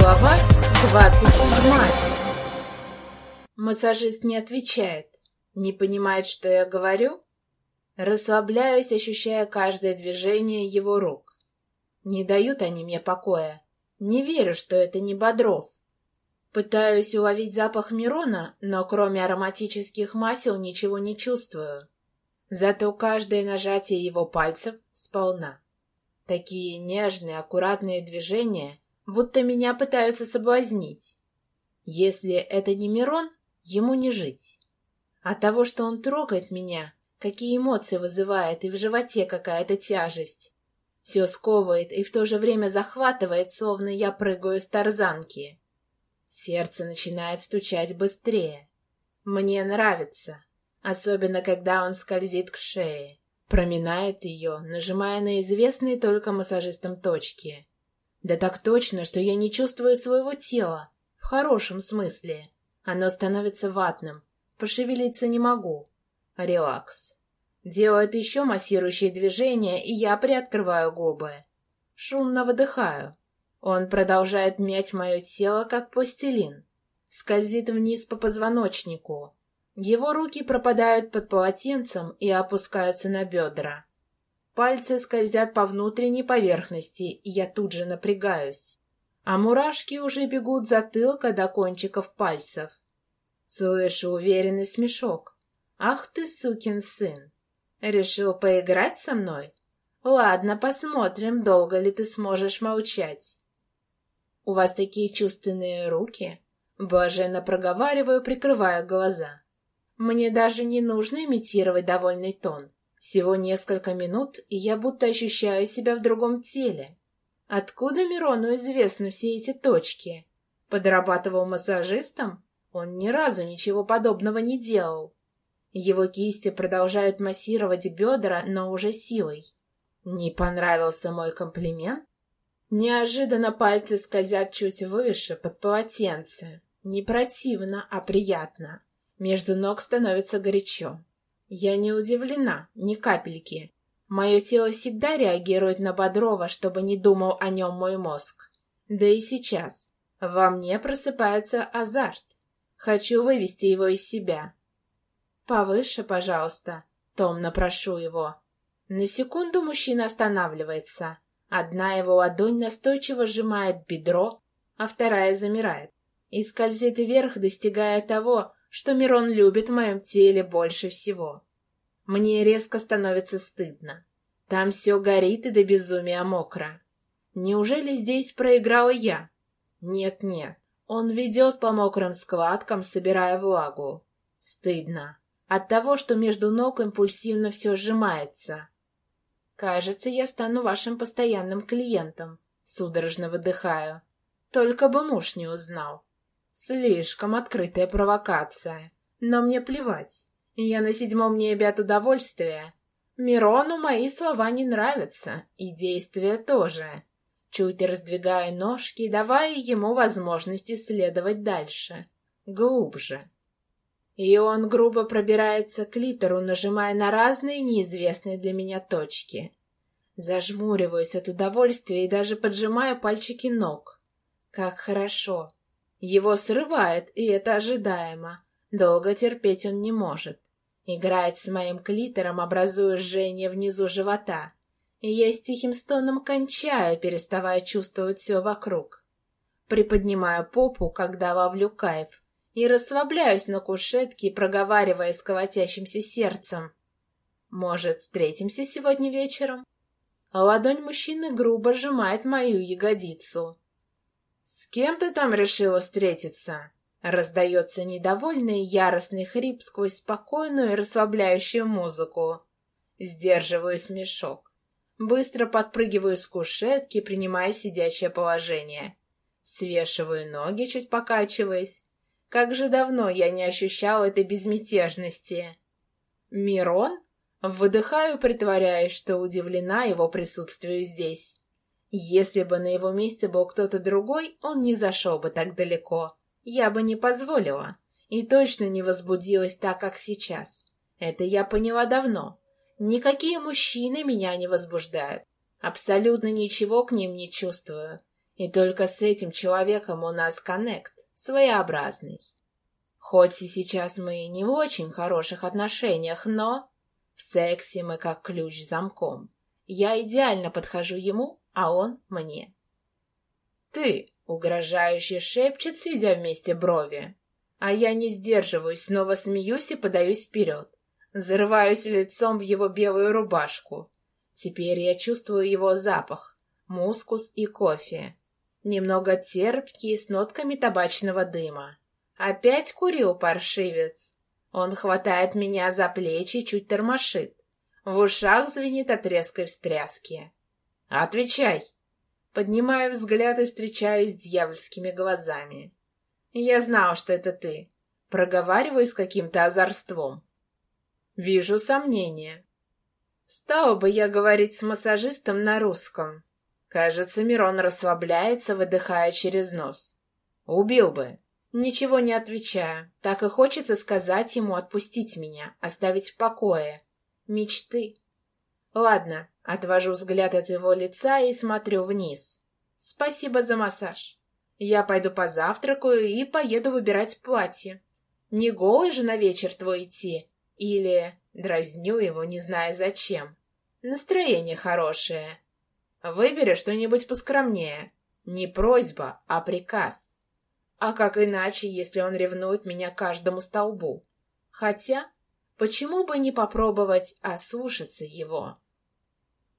Глава двадцать седьмая. Массажист не отвечает, не понимает, что я говорю. Расслабляюсь, ощущая каждое движение его рук. Не дают они мне покоя. Не верю, что это не Бодров. Пытаюсь уловить запах Мирона, но кроме ароматических масел ничего не чувствую. Зато каждое нажатие его пальцев сполна. Такие нежные, аккуратные движения, будто меня пытаются соблазнить. Если это не Мирон, ему не жить. От того, что он трогает меня, какие эмоции вызывает, и в животе какая-то тяжесть. Все сковывает и в то же время захватывает, словно я прыгаю с тарзанки. Сердце начинает стучать быстрее. Мне нравится, особенно когда он скользит к шее. Проминает ее, нажимая на известные только массажистам точки. Да так точно, что я не чувствую своего тела. В хорошем смысле. Оно становится ватным. Пошевелиться не могу. Релакс. Делает еще массирующие движения, и я приоткрываю губы. Шумно выдыхаю. Он продолжает мять мое тело, как пластилин. Скользит вниз по позвоночнику. Его руки пропадают под полотенцем и опускаются на бедра. Пальцы скользят по внутренней поверхности, и я тут же напрягаюсь. А мурашки уже бегут затылка до кончиков пальцев. Слышу уверенный смешок. «Ах ты, сукин сын! Решил поиграть со мной? Ладно, посмотрим, долго ли ты сможешь молчать». «У вас такие чувственные руки?» Блаженно проговариваю, прикрывая глаза. Мне даже не нужно имитировать довольный тон. Всего несколько минут, и я будто ощущаю себя в другом теле. Откуда Мирону известны все эти точки? Подрабатывал массажистом? Он ни разу ничего подобного не делал. Его кисти продолжают массировать бедра, но уже силой. Не понравился мой комплимент? Неожиданно пальцы скользят чуть выше, под полотенце. Не противно, а приятно. Между ног становится горячо. Я не удивлена, ни капельки. Мое тело всегда реагирует на Бодрова, чтобы не думал о нем мой мозг. Да и сейчас. Во мне просыпается азарт. Хочу вывести его из себя. «Повыше, пожалуйста», — томно прошу его. На секунду мужчина останавливается. Одна его ладонь настойчиво сжимает бедро, а вторая замирает и скользит вверх, достигая того, что Мирон любит в моем теле больше всего. Мне резко становится стыдно. Там все горит и до безумия мокро. Неужели здесь проиграла я? Нет-нет, он ведет по мокрым складкам, собирая влагу. Стыдно. От того, что между ног импульсивно все сжимается. Кажется, я стану вашим постоянным клиентом. Судорожно выдыхаю. Только бы муж не узнал. Слишком открытая провокация. Но мне плевать. Я на седьмом небе от удовольствия. Мирону мои слова не нравятся, и действия тоже. Чуть раздвигая ножки, давая ему возможность исследовать дальше. Глубже. И он грубо пробирается к литеру, нажимая на разные неизвестные для меня точки. Зажмуриваюсь от удовольствия и даже поджимаю пальчики ног. Как хорошо. Его срывает, и это ожидаемо. Долго терпеть он не может. Играет с моим клитором, образуя жжение внизу живота. И я с тихим стоном кончаю, переставая чувствовать все вокруг. Приподнимаю попу, когда ловлю кайф, и расслабляюсь на кушетке, проговаривая с колотящимся сердцем. «Может, встретимся сегодня вечером?» Ладонь мужчины грубо сжимает мою ягодицу. «С кем ты там решила встретиться?» Раздается недовольный яростный хрип сквозь спокойную и расслабляющую музыку. Сдерживаю смешок. Быстро подпрыгиваю с кушетки, принимая сидячее положение. Свешиваю ноги, чуть покачиваясь. Как же давно я не ощущала этой безмятежности. «Мирон?» Выдыхаю, притворяясь, что удивлена его присутствию здесь. Если бы на его месте был кто-то другой, он не зашел бы так далеко. Я бы не позволила. И точно не возбудилась так, как сейчас. Это я поняла давно. Никакие мужчины меня не возбуждают. Абсолютно ничего к ним не чувствую. И только с этим человеком у нас коннект, своеобразный. Хоть и сейчас мы не в очень хороших отношениях, но в сексе мы как ключ замком. Я идеально подхожу ему, а он мне. «Ты!» — угрожающе шепчет, сведя вместе брови. А я не сдерживаюсь, снова смеюсь и подаюсь вперед. Зарываюсь лицом в его белую рубашку. Теперь я чувствую его запах, мускус и кофе. Немного терпкий, с нотками табачного дыма. Опять курил паршивец. Он хватает меня за плечи, чуть тормошит. В ушах звенит от резкой встряски. «Отвечай!» Поднимаю взгляд и встречаюсь с дьявольскими глазами. «Я знал, что это ты». Проговариваю с каким-то озорством. Вижу сомнения. Стал бы я говорить с массажистом на русском. Кажется, Мирон расслабляется, выдыхая через нос. Убил бы. Ничего не отвечаю. Так и хочется сказать ему отпустить меня, оставить в покое. Мечты. Ладно, отвожу взгляд от его лица и смотрю вниз. Спасибо за массаж. Я пойду позавтракаю и поеду выбирать платье. Не голый же на вечер твой идти. Или дразню его, не зная зачем. Настроение хорошее. Выбери что-нибудь поскромнее. Не просьба, а приказ. А как иначе, если он ревнует меня каждому столбу? Хотя, почему бы не попробовать ослушаться его?